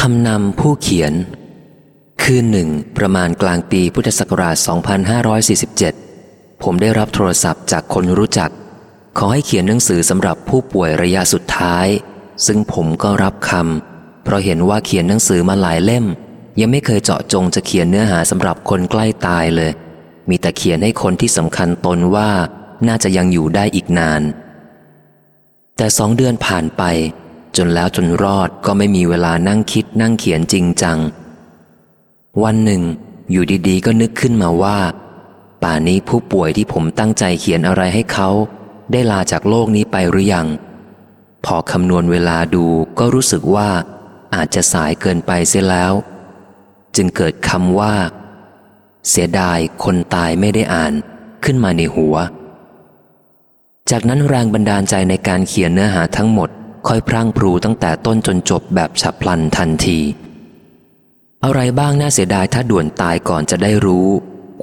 คำนำผู้เขียน คืนหนึ่งประมาณกลางปีพุทธศักราช 2547 ผมได้รับโทรศัพท์จากคนรู้จัก ขอให้เขียนหนังสือสำหรับผู้ป่วยระยะสุดท้าย ซึ่งผมก็รับคำเพราะเห็นว่าเขียนหนังสือมาหลายเล่ม ยังไม่เคยเจาะจงจะเขียนเนื้อหาสำหรับคนใกล้ตายเลย มีแต่เขียนให้คนที่สำคัญตนว่าน่าจะยังอยู่ได้อีกนาน แต่สองเดือนผ่านไป จนแล้วจนรอดก็ไม่มีเวลานั่งคิดนั่งเขียนจริงจัง วันหนึ่ง อยู่ดีๆ ก็นึกขึ้นมาว่า ป่านี้ผู้ป่วยที่ผมตั้งใจเขียนอะไรให้เขา ได้ลาจากโลกนี้ไปหรือยัง พอคำนวณเวลาดูก็รู้สึกว่า อาจจะสายเกินไปเสียแล้ว จึงเกิดคำว่า เสียดายคนตายไม่ได้อ่านขึ้นมาในหัว จากนั้นแรงบันดาลใจในการเขียนเนื้อหาทั้งหมด ค่อยพรั่งพรูตั้งแต่ต้นจนจบแบบฉับพลันทันที อะไรบ้างน่าเสียดายถ้าด่วนตายก่อนจะได้รู้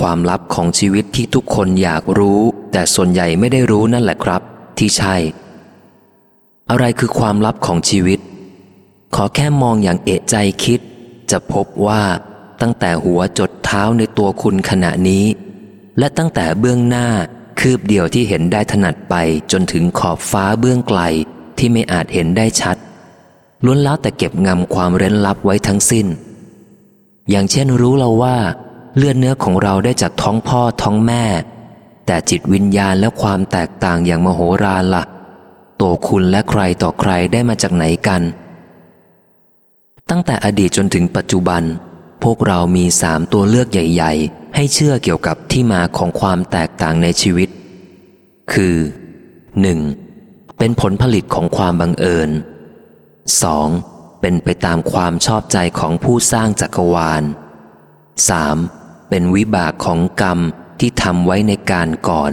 ความลับของชีวิตที่ทุกคนอยากรู้ แต่ส่วนใหญ่ไม่ได้รู้นั่นแหละครับ ที่ใช่ อะไรคือความลับของชีวิต ขอแค่มองอย่างเอะใจคิด จะพบว่าตั้งแต่หัวจดเท้าในตัวคุณขณะนี้ และตั้งแต่เบื้องหน้าคืบเดียวที่เห็นได้ถนัดไปจนถึงขอบฟ้าเบื้องไกล ที่ไม่อาจเห็นได้ชัด ล้วนแล้วแต่เก็บงำความเร้นลับไว้ทั้งสิ้น อย่างเช่นรู้เราว่า เลือดเนื้อของเราได้จากท้องพ่อท้องแม่ แต่จิตวิญญาณและความแตกต่างอย่างมโหฬารละ่ะ ตัวคุณและใครต่อใครได้มาจากไหนกัน ตั้งแต่อดีตจนถึงปัจจุบัน พวกเรามีสามตัวเลือกใหญ่ ๆ ให้เชื่อเกี่ยวกับที่มาของความแตกต่างในชีวิต คือ 1. เป็นผลผลิตของความบังเอิญ 2. เป็นไปตามความชอบใจของผู้สร้างจักรวาล 3. เป็นวิบากของกรรมที่ทำไว้ในการก่อน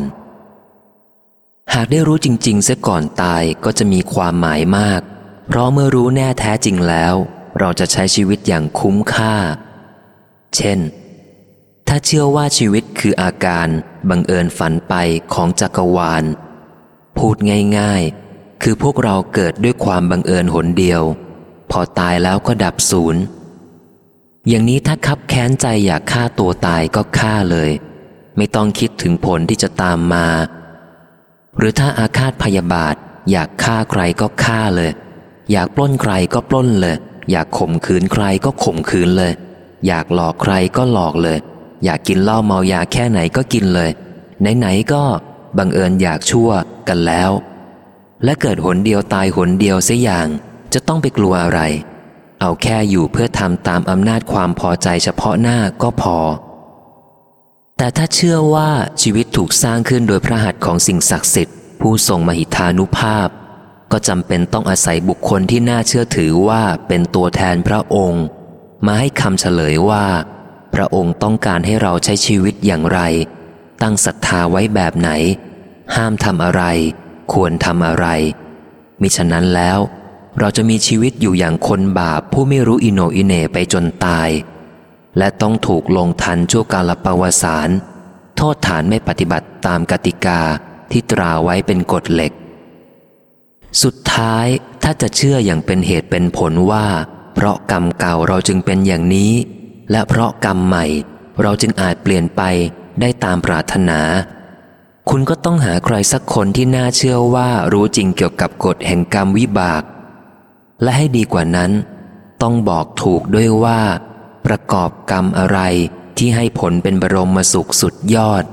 หากได้รู้จริงๆเสียก่อนตายก็จะมีความหมายมาก เพราะเมื่อรู้แน่แท้จริงแล้ว เราจะใช้ชีวิตอย่างคุ้มค่า เช่น ถ้าเชื่อว่าชีวิตคืออาการบังเอิญฝันไปของจักรวาล พูดง่ายๆ คือพวกเราเกิดด้วยความบังเอิญหนเดียว พอตายแล้วก็ดับศูนย์ อย่างนี้ถ้าคับแค้นใจอยากฆ่าตัวตายก็ฆ่าเลย ไม่ต้องคิดถึงผลที่จะตามมา หรือถ้าอาฆาตพยาบาท อยากฆ่าใครก็ฆ่าเลย อยากปล้นใครก็ปล้นเลย อยากข่มขืนใครก็ข่มขืนเลย อยากหลอกใครก็หลอกเลย อยากกินเหล้าเมายาแค่ไหนก็กินเลย ไหนๆก็ บังเอิญอยากชั่วกันแล้ว และเกิดหนเดียวตายหนเดียวเสียอย่าง จะต้องไปกลัวอะไร เอาแค่อยู่เพื่อทำตามอำนาจความพอใจเฉพาะหน้าก็พอ แต่ถ้าเชื่อว่าชีวิตถูกสร้างขึ้นโดยพระหัตถ์ของสิ่งศักดิ์สิทธิ์ผู้ทรงมหิทานุภาพ ก็จำเป็นต้องอาศัยบุคคลที่น่าเชื่อถือว่าเป็นตัวแทนพระองค์ มาให้คำเฉลยว่า พระองค์ต้องการให้เราใช้ชีวิตอย่างไร ตั้งศรัทธาไว้แบบไหน ห้ามทำอะไร ควรทำอะไร มิฉะนั้นแล้ว เราจะมีชีวิตอยู่อย่างคนบาปผู้ไม่รู้อิโนอิเนไปจนตาย และต้องถูกลงทันชั่วกาลปวสารโทษฐานไม่ปฏิบัติตามกติกาที่ตราไว้เป็นกฎเหล็ก สุดท้ายถ้าจะเชื่ออย่างเป็นเหตุเป็นผลว่า เพราะกรรมเก่าเราจึงเป็นอย่างนี้ และเพราะกรรมใหม่เราจึงอาจเปลี่ยนไป ได้ตามปรารถนา คุณก็ต้องหาใครสักคนที่น่าเชื่อว่ารู้จริงเกี่ยวกับกฎแห่งกรรมวิบาก และให้ดีกว่านั้น ต้องบอกถูกด้วยว่า ประกอบกรรมอะไรที่ให้ผลเป็นบรมสุขสุดยอด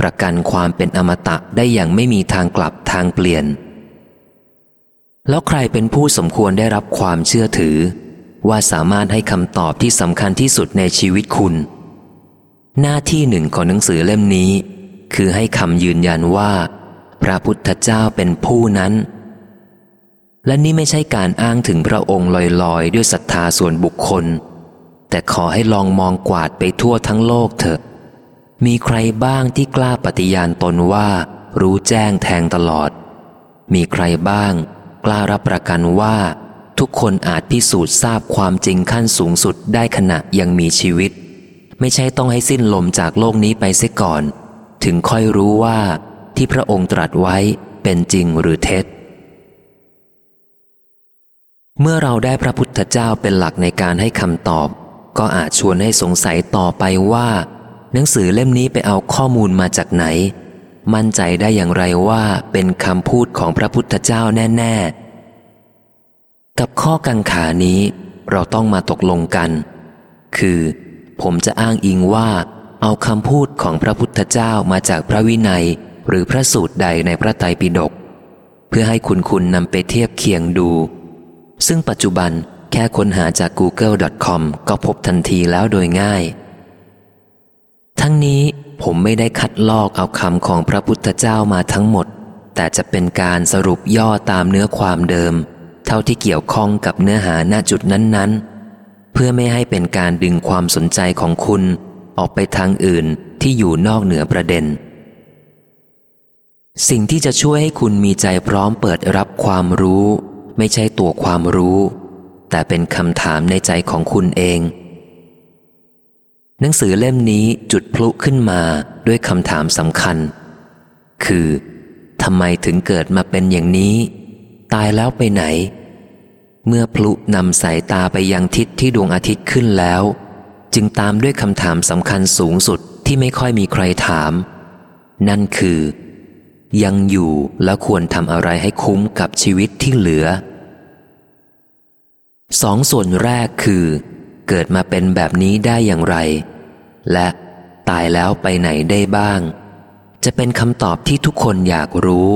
ประกันความเป็นอมตะได้อย่างไม่มีทางกลับทางเปลี่ยน แล้วใครเป็นผู้สมควรได้รับความเชื่อถือ ว่าสามารถให้คำตอบที่สำคัญที่สุดในชีวิตคุณ หน้าที่หนึ่งของหนังสือเล่มนี้ คือให้คำยืนยันว่า พระพุทธเจ้าเป็นผู้นั้น และนี่ไม่ใช่การอ้างถึงพระองค์ลอยๆ ด้วยศรัทธาส่วนบุคคล แต่ขอให้ลองมองกวาดไปทั่วทั้งโลกเถอะ มีใครบ้างที่กล้าปฏิญาณตนว่า รู้แจ้งแทงตลอด มีใครบ้าง กล้ารับประกันว่า ทุกคนอาจพิสูจน์ทราบความจริงขั้นสูงสุดได้ขณะยังมีชีวิต ไม่ใช่ต้องให้สิ้นลมจากโลกนี้ไปเสียก่อน ถึงค่อยรู้ว่าที่พระองค์ตรัสไว้เป็นจริงหรือเท็จ เมื่อเราได้พระพุทธเจ้าเป็นหลักในการให้คำตอบ ก็อาจชวนให้สงสัยต่อไปว่า หนังสือเล่มนี้ไปเอาข้อมูลมาจากไหน มั่นใจได้อย่างไรว่าเป็นคำพูดของพระพุทธเจ้าแน่ ๆ กับข้อกังขานี้เราต้องมาตกลงกัน คือ ผมจะอ้างอิงว่า เอาคำพูดของพระพุทธเจ้ามาจากพระวินัย หรือพระสูตรใดในพระไตรปิฎกเพื่อให้คุณคุณนำไปเทียบเคียงดู ซึ่งปัจจุบันแค่ค้นหาจาก google.com ก็พบทันทีแล้วโดยง่าย ทั้งนี้ผมไม่ได้คัดลอกเอาคำของพระพุทธเจ้ามาทั้งหมด แต่จะเป็นการสรุปย่อตามเนื้อความเดิม เท่าที่เกี่ยวข้องกับเนื้อหาณจุดนั้นๆ เพื่อไม่ให้เป็นการดึงความสนใจของคุณออกไปทางอื่นที่อยู่นอกเหนือประเด็น สิ่งที่จะช่วยให้คุณมีใจพร้อมเปิดรับความรู้ ไม่ใช่ตัวความรู้ แต่เป็นคำถามในใจของคุณเอง หนังสือเล่มนี้จุดพลุขึ้นมาด้วยคำถามสำคัญ คือทำไมถึงเกิดมาเป็นอย่างนี้ ตายแล้วไปไหน เมื่อพลุนำสายตาไปยังทิศที่ดวงอาทิตย์ขึ้นแล้ว จึงตามด้วยคำถามสำคัญสูงสุดที่ไม่ค่อยมีใครถาม นั่นคือ ยังอยู่แล้วควรทำอะไรให้คุ้มกับชีวิตที่เหลือสองส่วนแรกคือ เกิดมาเป็นแบบนี้ได้อย่างไร และตายแล้วไปไหนได้บ้าง จะเป็นคำตอบที่ทุกคนอยากรู้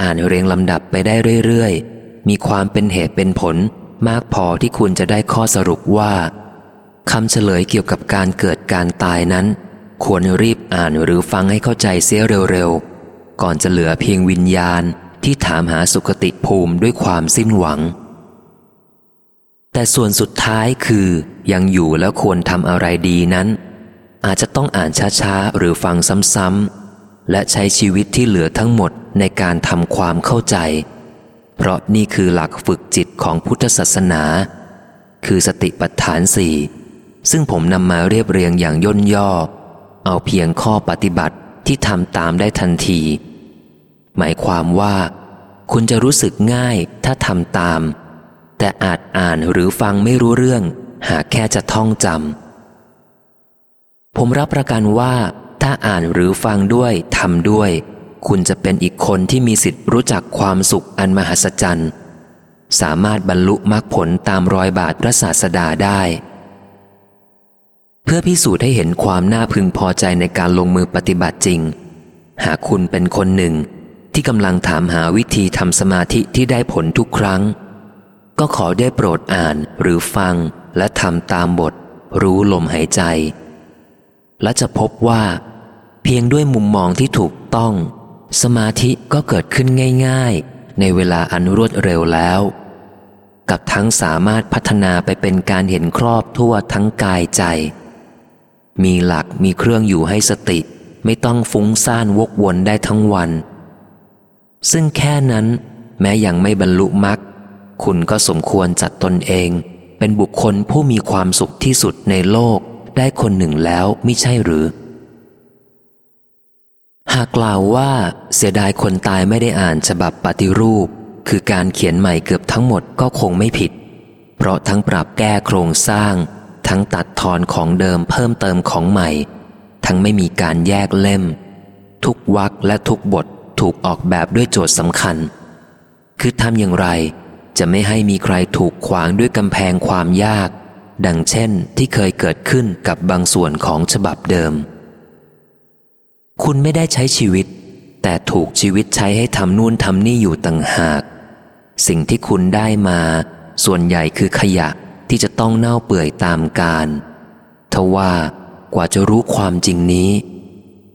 อ่านเรียงลำดับไปได้เรื่อยๆ มีความเป็นเหตุเป็นผลมากพอที่คุณจะได้ข้อสรุปว่าคำเฉลยเกี่ยวกับการเกิดการตายนั้น ควรรีบอ่านหรือฟังให้เข้าใจเสียเร็วๆ ก่อนจะเหลือเพียงวิญญาณที่ถามหาสุคติภูมิด้วยความสิ้นหวัง แต่ส่วนสุดท้ายคือยังอยู่แล้วควรทำอะไรดีนั้น อาจจะต้องอ่านช้าๆ หรือฟังซ้ำๆและใช้ชีวิตที่เหลือทั้งหมดในการทำความเข้าใจ เพราะนี่คือหลักฝึกจิตของพุทธศาสนา คือสติปัฏฐานสี่ซึ่งผมนำมาเรียบเรียงอย่างย่นย่อ เอาเพียงข้อปฏิบัติที่ทำตามได้ทันที หมายความว่า คุณจะรู้สึกง่ายถ้าทำตาม แต่อาจอ่านหรือฟังไม่รู้เรื่อง หากแค่จะท่องจำผมรับประกันว่าถ้าอ่านหรือฟังด้วยทำด้วย คุณจะเป็นอีกคนที่มีสิทธิ์รู้จักความสุขอันมหัศจรรย์ สามารถบรรลุมรรคผลตามรอยบาทพระศาสดาได้ เพื่อพิสูจน์ให้เห็นความน่าพึงพอใจในการลงมือปฏิบัติจริง หากคุณเป็นคนหนึ่งที่กำลังถามหาวิธีทำสมาธิที่ได้ผลทุกครั้ง ก็ขอได้โปรดอ่านหรือฟังและทำตามบท รู้ลมหายใจ และจะพบว่า เพียงด้วยมุมมองที่ถูกต้อง สมาธิก็เกิดขึ้นง่าย ๆ ในเวลาอันรวดเร็วแล้ว กับทั้งสามารถพัฒนาไปเป็นการเห็นครอบทั่วทั้งกายใจ มีหลักมีเครื่องอยู่ให้สติ ไม่ต้องฟุ้งซ่านวกวนได้ทั้งวัน ซึ่งแค่นั้น แม้ยังไม่บรรลุมรรคคุณก็สมควรจัดตนเอง เป็นบุคคลผู้มีความสุขที่สุดในโลกได้คนหนึ่งแล้วไม่ใช่หรือ หากกล่าวว่าเสียดายคนตายไม่ได้อ่านฉบับปฏิรูป คือการเขียนใหม่เกือบทั้งหมดก็คงไม่ผิด เพราะทั้งปรับแก้โครงสร้าง ทั้งตัดทอนของเดิมเพิ่มเติมของใหม่ ทั้งไม่มีการแยกเล่ม ทุกวรรคและทุกบทถูกออกแบบด้วยโจทย์สำคัญ คือทำอย่างไร จะไม่ให้มีใครถูกขวางด้วยกำแพงความยาก ดังเช่นที่เคยเกิดขึ้นกับบางส่วนของฉบับเดิม คุณไม่ได้ใช้ชีวิต แต่ถูกชีวิตใช้ให้ทำนู่นทำนี่อยู่ต่างหาก สิ่งที่คุณได้มา ส่วนใหญ่คือขยะที่จะต้องเน่าเปื่อยตามกาลทว่ากว่าจะรู้ความจริงนี้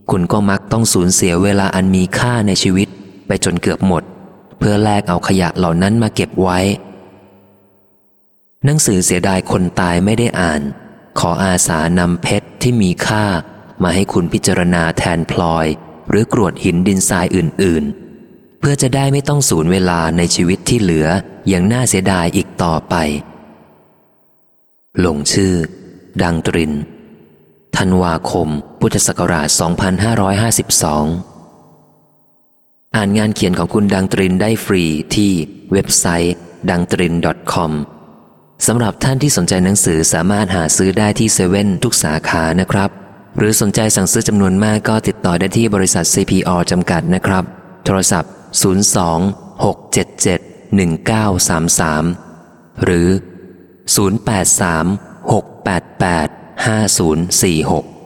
คุณก็มักต้องสูญเสียเวลาอันมีค่าในชีวิตไปจนเกือบหมด เพื่อแลกเอาขยะเหล่านั้นมาเก็บไว้ หนังสือเสียดายคนตายไม่ได้อ่าน ขออาสานำเพชรที่มีค่า มาให้คุณพิจารณาแทนพลอย หรือกรวดหินดินทรายอื่น ๆ เพื่อจะได้ไม่ต้องสูญเวลาในชีวิตที่เหลืออย่างน่าเสียดายอีกต่อไป ลงชื่อ ดังตรินธันวาคม พุทธศักราช 2552 อ่านงานเขียนของคุณดังตรินได้ฟรีที่เว็บไซต์ดังตริน .com สำหรับท่านที่สนใจหนังสือสามารถหาซื้อได้ที่เซเว่นทุกสาขานะครับ หรือสนใจสั่งซื้อจำนวนมากก็ติดต่อได้ที่บริษัท CPO จำกัดนะครับ โทรศัพท์ 02 677 1933 หรือ 083 688 5046